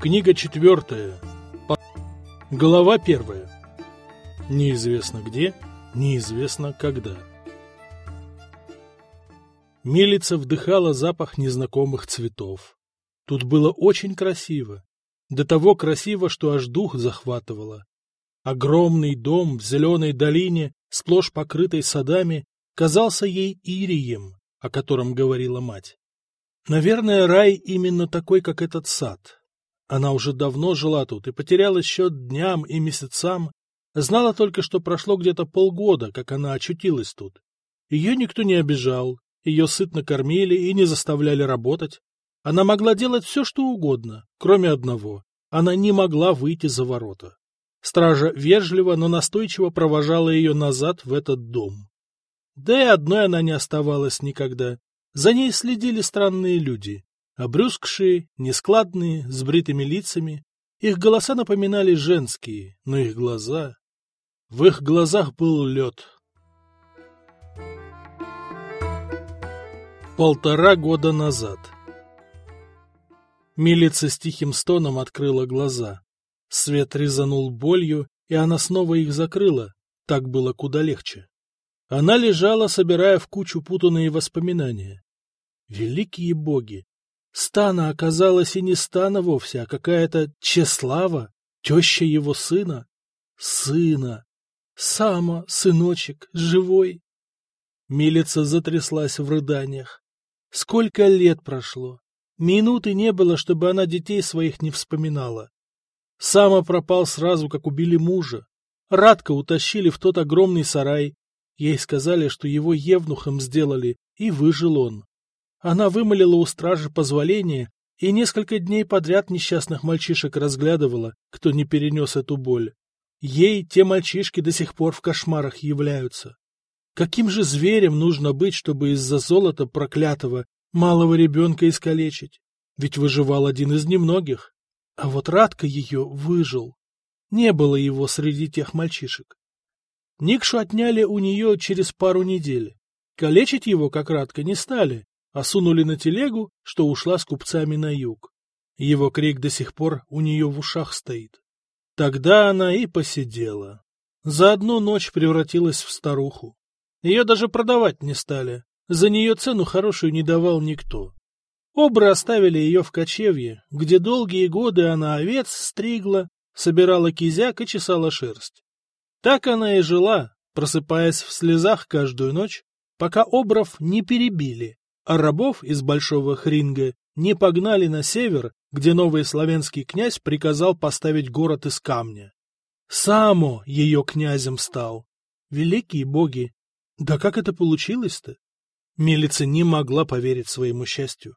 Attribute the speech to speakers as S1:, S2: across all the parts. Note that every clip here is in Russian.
S1: Книга четвертая. Глава первая. Неизвестно где, неизвестно когда. Милица вдыхала запах незнакомых цветов. Тут было очень красиво. До того красиво, что аж дух захватывало. Огромный дом в зеленой долине, сплошь покрытой садами, казался ей ирием, о котором говорила мать. Наверное, рай именно такой, как этот сад. Она уже давно жила тут и потеряла счет дням и месяцам, знала только, что прошло где-то полгода, как она очутилась тут. Ее никто не обижал, ее сытно кормили и не заставляли работать. Она могла делать все, что угодно, кроме одного. Она не могла выйти за ворота. Стража вежливо, но настойчиво провожала ее назад в этот дом. Да и одной она не оставалась никогда. За ней следили странные люди, обрюзгшие, нескладные, с бритыми лицами. Их голоса напоминали женские, но их глаза... В их глазах был лед. Полтора года назад. Милица с тихим стоном открыла глаза. Свет резанул болью, и она снова их закрыла. Так было куда легче. Она лежала, собирая в кучу путанные воспоминания. Великие боги! Стана оказалась и не Стана вовсе, а какая-то Чеслава, теща его сына. Сына! Сама, сыночек, живой! Милица затряслась в рыданиях. Сколько лет прошло! Минуты не было, чтобы она детей своих не вспоминала. Сама пропал сразу, как убили мужа. Радко утащили в тот огромный сарай, Ей сказали, что его евнухом сделали, и выжил он. Она вымолила у стражи позволение и несколько дней подряд несчастных мальчишек разглядывала, кто не перенес эту боль. Ей те мальчишки до сих пор в кошмарах являются. Каким же зверем нужно быть, чтобы из-за золота проклятого малого ребенка искалечить? Ведь выживал один из немногих. А вот Радка ее выжил. Не было его среди тех мальчишек. Никшу отняли у нее через пару недель. Калечить его, как кратко, не стали, а сунули на телегу, что ушла с купцами на юг. Его крик до сих пор у нее в ушах стоит. Тогда она и посидела. За одну ночь превратилась в старуху. Ее даже продавать не стали. За нее цену хорошую не давал никто. Обры оставили ее в кочевье, где долгие годы она овец стригла, собирала кизяк и чесала шерсть. Так она и жила, просыпаясь в слезах каждую ночь, пока обров не перебили, а рабов из Большого Хринга не погнали на север, где новый славянский князь приказал поставить город из камня. Само ее князем стал. Великие боги! Да как это получилось-то? Милица не могла поверить своему счастью.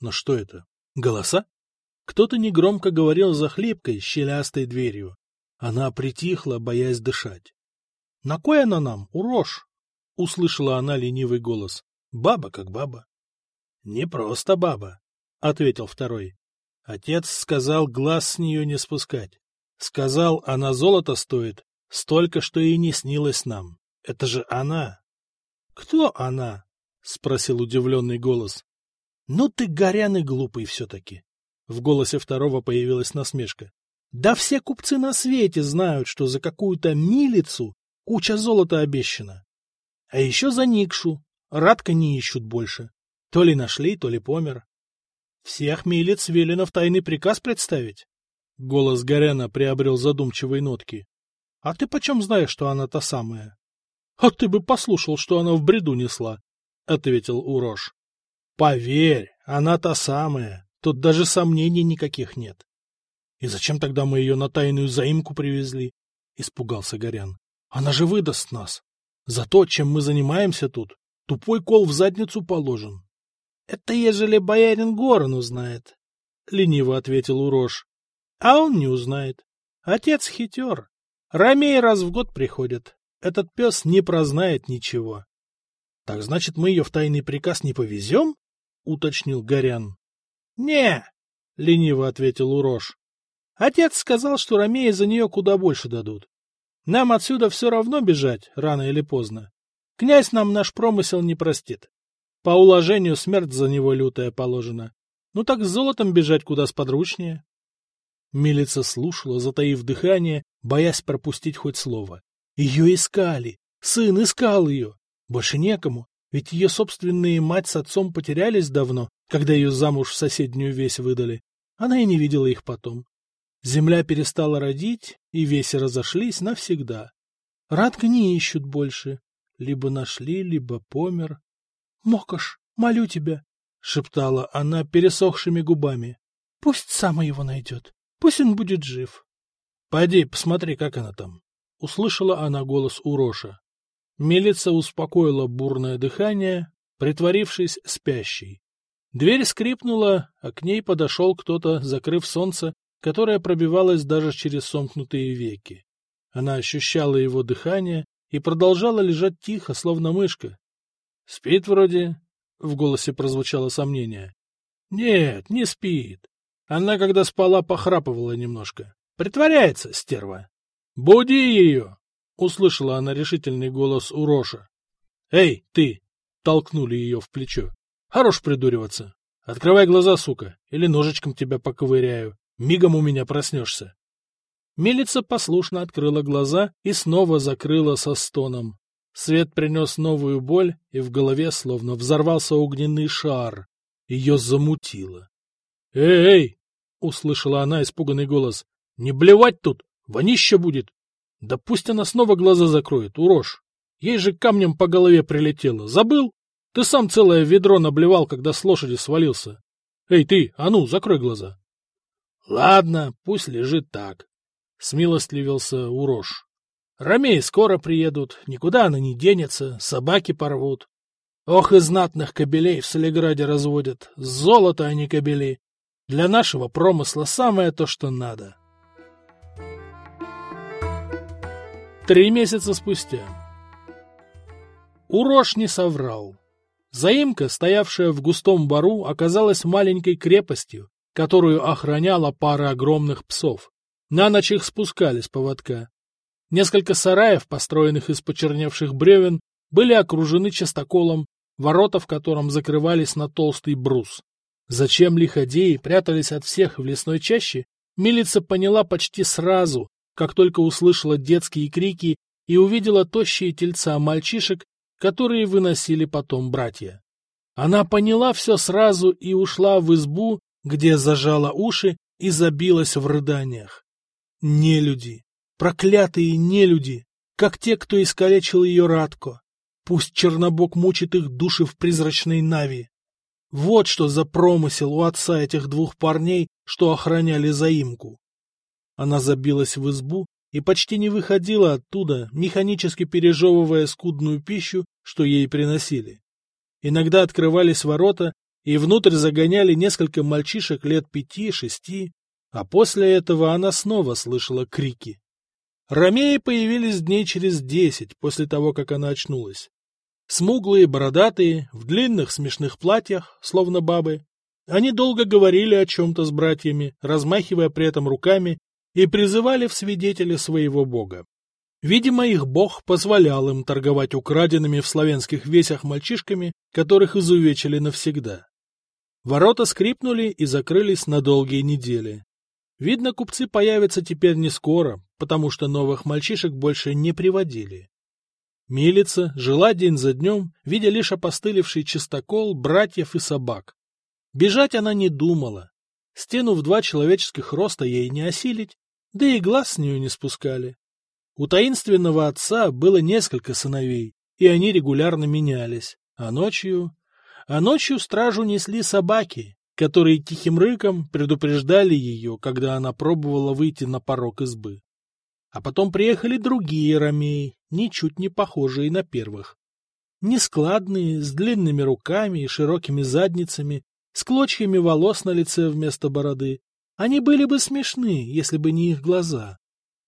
S1: Но что это? Голоса? Кто-то негромко говорил за хлебкой, щелястой дверью. Она притихла, боясь дышать. — На кой она нам, урож? — услышала она ленивый голос. — Баба как баба. — Не просто баба, — ответил второй. Отец сказал глаз с нее не спускать. Сказал, она золото стоит, столько, что и не снилось нам. Это же она. — Кто она? — спросил удивленный голос. — Ну ты горяный глупый все-таки. В голосе второго появилась насмешка. Да все купцы на свете знают, что за какую-то милицу куча золота обещана. А еще за Никшу. Радка не ищут больше. То ли нашли, то ли помер. Всех милиц велено в тайный приказ представить. Голос Горяна приобрел задумчивые нотки. — А ты почем знаешь, что она та самая? — А ты бы послушал, что она в бреду несла, — ответил Урош. — Поверь, она та самая. Тут даже сомнений никаких нет. И зачем тогда мы ее на тайную заимку привезли? — испугался Горян. — Она же выдаст нас. За то, чем мы занимаемся тут, тупой кол в задницу положен. — Это ежели боярин Горан узнает, — лениво ответил Урош. — А он не узнает. Отец хитер. Ромей раз в год приходит. Этот пес не прознает ничего. — Так значит, мы ее в тайный приказ не повезем? — уточнил Горян. — Не, — лениво ответил Урош. Отец сказал, что ромеи за нее куда больше дадут. Нам отсюда все равно бежать, рано или поздно. Князь нам наш промысел не простит. По уложению смерть за него лютая положена. Ну так с золотом бежать куда сподручнее. Милица слушала, затаив дыхание, боясь пропустить хоть слово. Ее искали. Сын искал ее. Больше некому, ведь ее собственные мать с отцом потерялись давно, когда ее замуж в соседнюю весь выдали. Она и не видела их потом. Земля перестала родить, и веси разошлись навсегда. Радка не ищут больше. Либо нашли, либо помер. — Мокош, молю тебя, — шептала она пересохшими губами. — Пусть сам его найдет. Пусть он будет жив. — Пойди, посмотри, как она там. — услышала она голос Уроша. Милица успокоила бурное дыхание, притворившись спящей. Дверь скрипнула, а к ней подошел кто-то, закрыв солнце, которое пробивалось даже через сомкнутые веки. Она ощущала его дыхание и продолжала лежать тихо, словно мышка. — Спит вроде? — в голосе прозвучало сомнение. — Нет, не спит. Она, когда спала, похрапывала немножко. Притворяется, стерва. — Буди ее! — услышала она решительный голос Уроша. — Эй, ты! — толкнули ее в плечо. — Хорош придуриваться. Открывай глаза, сука, или ножичком тебя поковыряю. Мигом у меня проснешься. Милица послушно открыла глаза и снова закрыла со стоном. Свет принес новую боль, и в голове словно взорвался огненный шар. Ее замутило. «Эй, эй!» — услышала она испуганный голос. «Не блевать тут! Вонище будет! Да пусть она снова глаза закроет, урож. Ей же камнем по голове прилетело. Забыл? Ты сам целое ведро наблевал, когда с лошади свалился. Эй, ты, а ну, закрой глаза. Ладно, пусть лежит так. Смилостливился урож. Ромеи скоро приедут, никуда она не денется, собаки порвут. Ох, и знатных кобелей в Солиграде разводят. Золото, а не кобели. Для нашего промысла самое то, что надо. — Три месяца спустя. Урош не соврал. Заимка, стоявшая в густом бару, оказалась маленькой крепостью, которую охраняла пара огромных псов. На ночь их спускали с поводка. Несколько сараев, построенных из почерневших бревен, были окружены частоколом, ворота в котором закрывались на толстый брус. Зачем лиходеи прятались от всех в лесной чаще, милица поняла почти сразу, как только услышала детские крики и увидела тощие тельца мальчишек, которые выносили потом братья. Она поняла все сразу и ушла в избу, где зажала уши и забилась в рыданиях. Нелюди, проклятые нелюди, как те, кто искалечил ее Радко. Пусть Чернобог мучит их души в призрачной нави. Вот что за промысел у отца этих двух парней, что охраняли заимку. Она забилась в избу и почти не выходила оттуда, механически пережевывая скудную пищу, что ей приносили. Иногда открывались ворота, и внутрь загоняли несколько мальчишек лет пяти-шести, а после этого она снова слышала крики. Ромеи появились дней через десять после того, как она очнулась. Смуглые, бородатые, в длинных смешных платьях, словно бабы. Они долго говорили о чем-то с братьями, размахивая при этом руками и призывали в свидетели своего бога. Видимо, их бог позволял им торговать украденными в славянских весях мальчишками, которых изувечили навсегда. Ворота скрипнули и закрылись на долгие недели. Видно, купцы появятся теперь не скоро, потому что новых мальчишек больше не приводили. Милица жила день за днем, видя лишь опостылевший чистокол, братьев и собак. Бежать она не думала. Стену в два человеческих роста ей не осилить, да и глаз с нее не спускали. У таинственного отца было несколько сыновей, и они регулярно менялись, а ночью... А ночью стражу несли собаки, которые тихим рыком предупреждали ее, когда она пробовала выйти на порог избы. А потом приехали другие ромеи, ничуть не похожие на первых. Нескладные, с длинными руками и широкими задницами, с клочьями волос на лице вместо бороды, они были бы смешны, если бы не их глаза.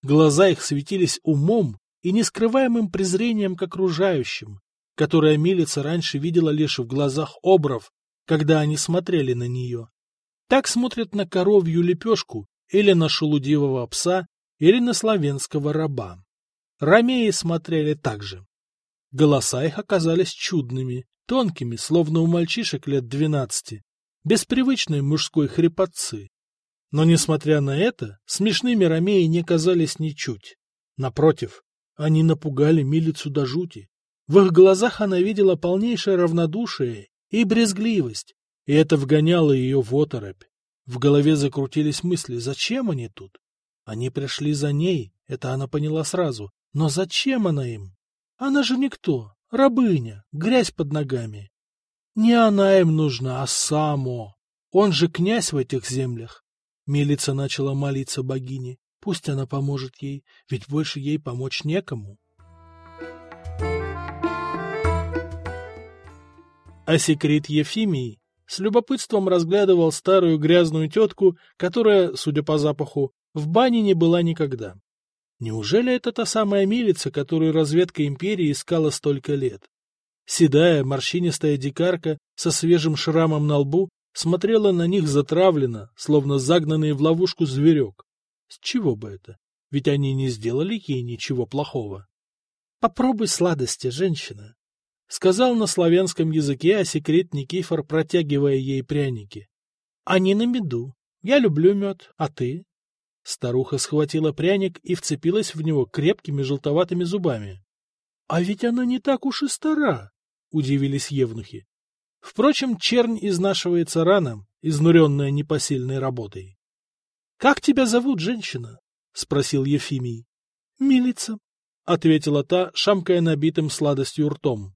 S1: Глаза их светились умом и нескрываемым презрением к окружающим, которое милица раньше видела лишь в глазах обров, когда они смотрели на нее. Так смотрят на коровью лепешку или на шелудивого пса или на славянского раба. Ромеи смотрели так же. Голоса их оказались чудными, тонкими, словно у мальчишек лет двенадцати, без привычной мужской хрипотцы. Но, несмотря на это, смешными ромеи не казались ничуть. Напротив, они напугали милицу до жути. В их глазах она видела полнейшее равнодушие и брезгливость, и это вгоняло ее в оторопь. В голове закрутились мысли, зачем они тут? Они пришли за ней, это она поняла сразу, но зачем она им? Она же никто, рабыня, грязь под ногами. Не она им нужна, а Само. Он же князь в этих землях. Милица начала молиться богине. Пусть она поможет ей, ведь больше ей помочь некому. А секрет Ефимий с любопытством разглядывал старую грязную тетку, которая, судя по запаху, в бане не была никогда. Неужели это та самая милица, которую разведка империи искала столько лет? Седая, морщинистая дикарка со свежим шрамом на лбу смотрела на них затравленно, словно загнанный в ловушку зверек. С чего бы это? Ведь они не сделали ей ничего плохого. — Попробуй сладости, женщина, — сказал на славянском языке, а секрет Никифор, протягивая ей пряники. — Они на меду. Я люблю мед, а ты? Старуха схватила пряник и вцепилась в него крепкими желтоватыми зубами. — А ведь она не так уж и стара, — удивились евнухи. Впрочем, чернь изнашивается рано, изнуренная непосильной работой. — Как тебя зовут, женщина? — спросил Ефимий. — Милица, — ответила та, шамкая набитым сладостью ртом. —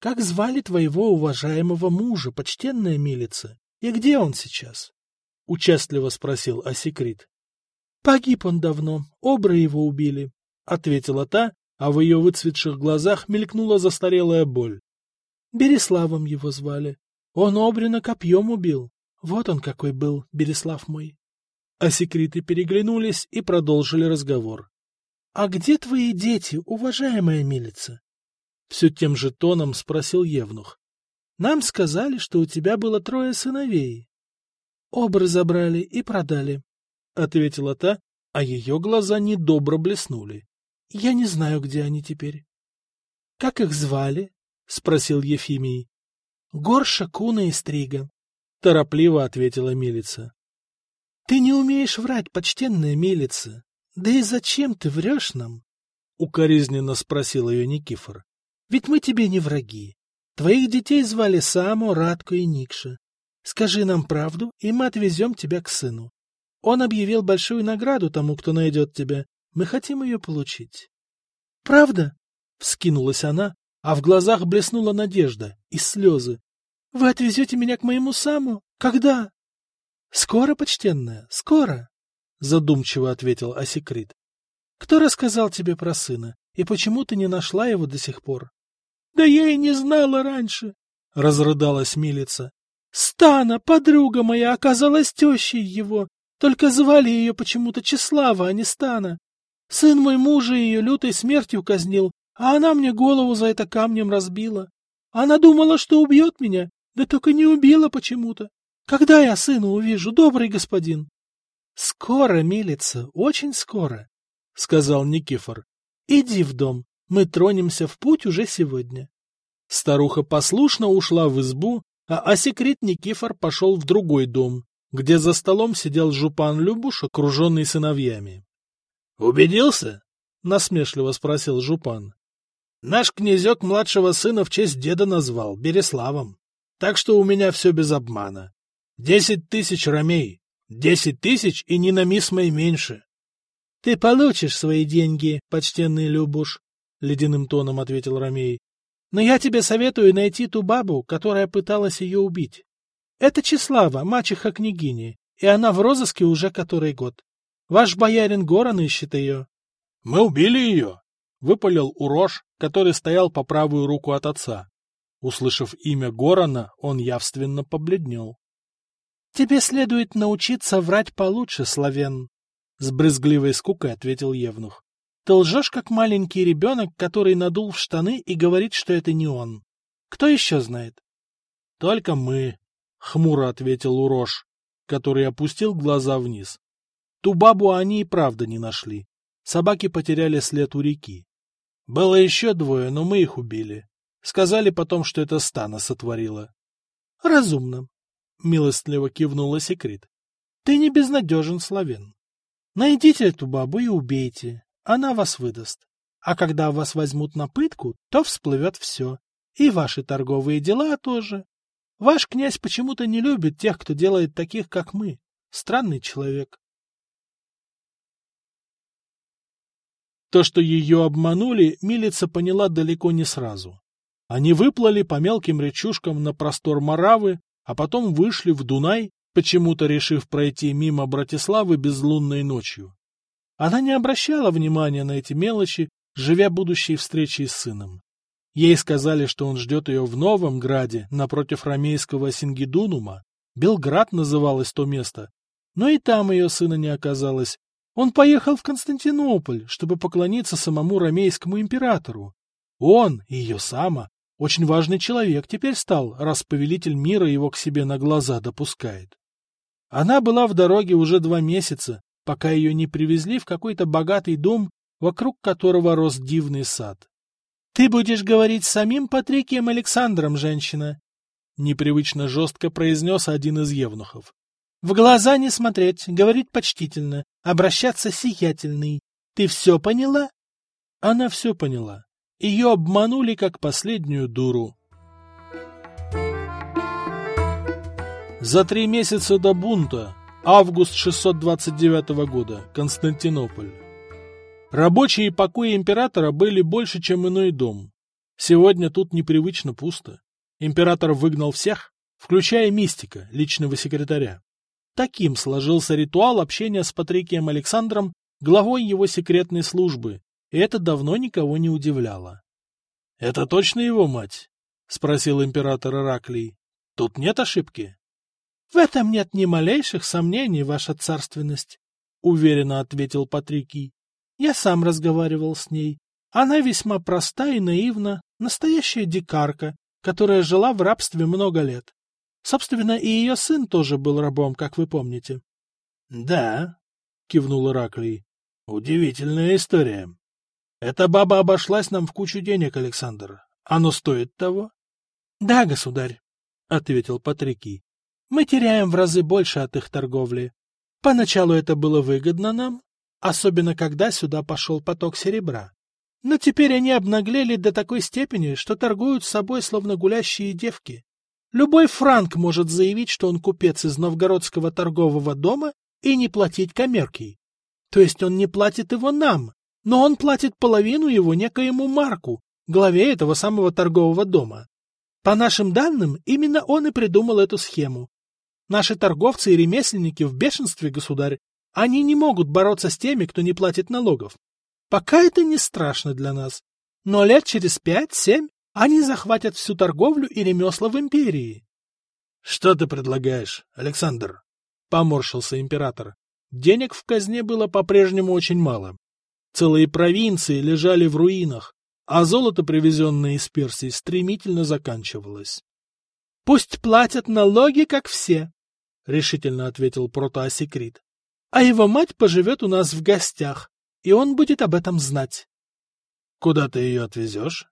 S1: Как звали твоего уважаемого мужа, почтенная милица? И где он сейчас? — участливо спросил Асекрит. — Погиб он давно, обры его убили, — ответила та, а в ее выцветших глазах мелькнула застарелая боль. Береславом его звали. Он Обрина копьем убил. Вот он какой был, Береслав мой. А секреты переглянулись и продолжили разговор. — А где твои дети, уважаемая милица? Все тем же тоном спросил Евнух. Нам сказали, что у тебя было трое сыновей. Оба разобрали и продали, — ответила та, а ее глаза недобро блеснули. Я не знаю, где они теперь. — Как их звали? — спросил Ефимий. — Горша, Куна и Стрига, — торопливо ответила милица. — Ты не умеешь врать, почтенная милица. Да и зачем ты врешь нам? — укоризненно спросил ее Никифор. Ведь мы тебе не враги. Твоих детей звали Само, Радко и Никша. Скажи нам правду, и мы отвезем тебя к сыну. Он объявил большую награду тому, кто найдет тебя. Мы хотим ее получить. — Правда? — вскинулась она, а в глазах блеснула надежда и слезы. — Вы отвезете меня к моему Саму? Когда? — Скоро, почтенная, скоро, — задумчиво ответил Асекрит. — Кто рассказал тебе про сына, и почему ты не нашла его до сих пор? — Да я и не знала раньше, — разрыдалась милица. — Стана, подруга моя, оказалась тещей его, только звали ее почему-то Числава, а не Стана. Сын мой мужа ее лютой смертью казнил, а она мне голову за это камнем разбила. Она думала, что убьет меня, да только не убила почему-то. Когда я сына увижу, добрый господин? — Скоро, милица, очень скоро, — сказал Никифор. — Иди в дом, мы тронемся в путь уже сегодня. Старуха послушно ушла в избу, а Асекрит Никифор пошел в другой дом, где за столом сидел жупан Любуш, окруженный сыновьями. — Убедился? — насмешливо спросил жупан. — Наш князек младшего сына в честь деда назвал, Береславом. Так что у меня все без обмана. Десять тысяч ромей. Десять тысяч и ни на мисс моей меньше. — Ты получишь свои деньги, почтенный Любуш, — ледяным тоном ответил Ромей. — Но я тебе советую найти ту бабу, которая пыталась ее убить. Это Числава, мачеха княгини, и она в розыске уже который год. Ваш боярин Горан ищет ее. — Мы убили ее! — выпалил Урош, который стоял по правую руку от отца. Услышав имя Горана, он явственно побледнел. — Тебе следует научиться врать получше, Славен, — с брызгливой скукой ответил Евнух. Ты лжешь, как маленький ребенок, который надул в штаны и говорит, что это не он. Кто еще знает? — Только мы, — хмуро ответил Урош, который опустил глаза вниз. Ту бабу они и правда не нашли. Собаки потеряли след у реки. Было еще двое, но мы их убили. Сказали потом, что это Стана сотворила. — Разумно, — милостливо кивнула Секрет. Ты не безнадежен, Славен. Найдите эту бабу и убейте, она вас выдаст. А когда вас возьмут на пытку, то всплывет все. И ваши торговые дела тоже. Ваш князь почему-то не любит тех, кто делает таких, как мы. Странный человек. То, что ее обманули, милица поняла далеко не сразу. Они выплыли по мелким речушкам на простор Моравы, а потом вышли в Дунай, почему-то решив пройти мимо Братиславы безлунной ночью. Она не обращала внимания на эти мелочи, живя будущей встречей с сыном. Ей сказали, что он ждет ее в Новом Граде, напротив ромейского Сингидунума. Белград называлось то место. Но и там ее сына не оказалось, он поехал в Константинополь, чтобы поклониться самому ромейскому императору. Он, ее сама, очень важный человек теперь стал, раз повелитель мира его к себе на глаза допускает. Она была в дороге уже два месяца, пока ее не привезли в какой-то богатый дом, вокруг которого рос дивный сад. — Ты будешь говорить с самим Патрикием Александром, женщина! — непривычно жестко произнес один из евнухов. В глаза не смотреть, говорить почтительно, обращаться сиятельный. Ты все поняла? Она все поняла. Ее обманули как последнюю дуру. За три месяца до бунта, август 629 года, Константинополь. Рабочие покои императора были больше, чем иной дом. Сегодня тут непривычно пусто. Император выгнал всех, включая мистика, личного секретаря. Таким сложился ритуал общения с Патрикием Александром, главой его секретной службы, и это давно никого не удивляло. — Это точно его мать? — спросил император Ираклий. — Тут нет ошибки? — В этом нет ни малейших сомнений, ваша царственность, — уверенно ответил Патрикий. — Я сам разговаривал с ней. Она весьма проста и наивна, настоящая дикарка, которая жила в рабстве много лет. Собственно, и ее сын тоже был рабом, как вы помните. — Да, — кивнул Ираклий. — Удивительная история. Эта баба обошлась нам в кучу денег, Александр. Оно стоит того? — Да, государь, — ответил Патрикий. — Мы теряем в разы больше от их торговли. Поначалу это было выгодно нам, особенно когда сюда пошел поток серебра. Но теперь они обнаглели до такой степени, что торгуют с собой словно гулящие девки. Любой франк может заявить, что он купец из новгородского торгового дома и не платить коммеркий. То есть он не платит его нам, но он платит половину его некоему Марку, главе этого самого торгового дома. По нашим данным, именно он и придумал эту схему. Наши торговцы и ремесленники в бешенстве, государь, они не могут бороться с теми, кто не платит налогов. Пока это не страшно для нас. Но лет через пять-семь они захватят всю торговлю и ремесла в империи. — Что ты предлагаешь, Александр? — поморщился император. Денег в казне было по-прежнему очень мало. Целые провинции лежали в руинах, а золото, привезенное из Персии, стремительно заканчивалось. — Пусть платят налоги, как все, — решительно ответил протоасекрит. — А его мать поживет у нас в гостях, и он будет об этом знать. — Куда ты ее отвезешь?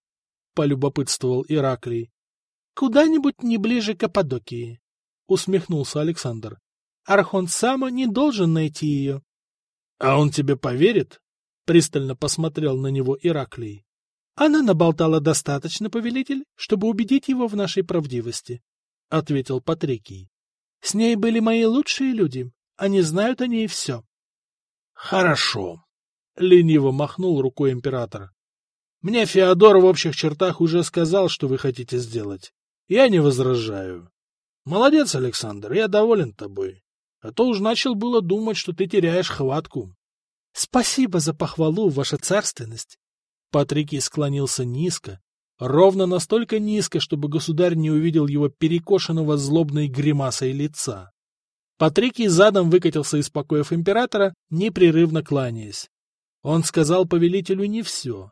S1: полюбопытствовал Ираклий. — Куда-нибудь не ближе к Каппадокии, — усмехнулся Александр. — Архонт Сама не должен найти ее. — А он тебе поверит? — пристально посмотрел на него Ираклий. — Она наболтала достаточно, повелитель, чтобы убедить его в нашей правдивости, — ответил Патрикий. — С ней были мои лучшие люди, они знают о ней все. — Хорошо, — лениво махнул рукой император. Мне Феодор в общих чертах уже сказал, что вы хотите сделать. Я не возражаю. Молодец, Александр, я доволен тобой. А то уж начал было думать, что ты теряешь хватку. Спасибо за похвалу, ваша царственность. Патрикий склонился низко, ровно настолько низко, чтобы государь не увидел его перекошенного злобной гримасой лица. Патрикий задом выкатился из покоев императора, непрерывно кланяясь. Он сказал повелителю не все,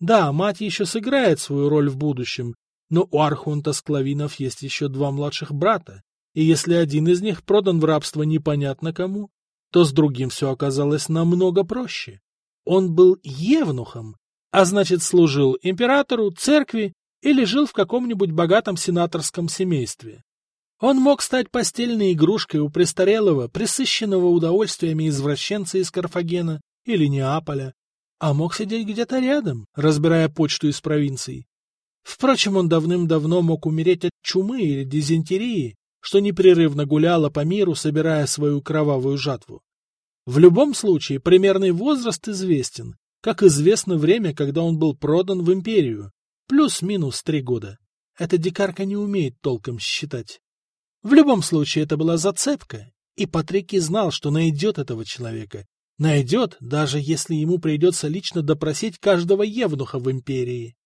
S1: да, мать еще сыграет свою роль в будущем, но у Архунта Склавинов есть еще два младших брата, и если один из них продан в рабство непонятно кому, то с другим все оказалось намного проще. Он был евнухом, а значит служил императору, церкви или жил в каком-нибудь богатом сенаторском семействе. Он мог стать постельной игрушкой у престарелого, присыщенного удовольствиями извращенца из Карфагена или Неаполя, а мог сидеть где-то рядом, разбирая почту из провинций. Впрочем, он давным-давно мог умереть от чумы или дизентерии, что непрерывно гуляла по миру, собирая свою кровавую жатву. В любом случае, примерный возраст известен, как известно время, когда он был продан в империю, плюс-минус три года. Эта дикарка не умеет толком считать. В любом случае, это была зацепка, и Патрики знал, что найдет этого человека. Найдет, даже если ему придется лично допросить каждого евнуха в империи.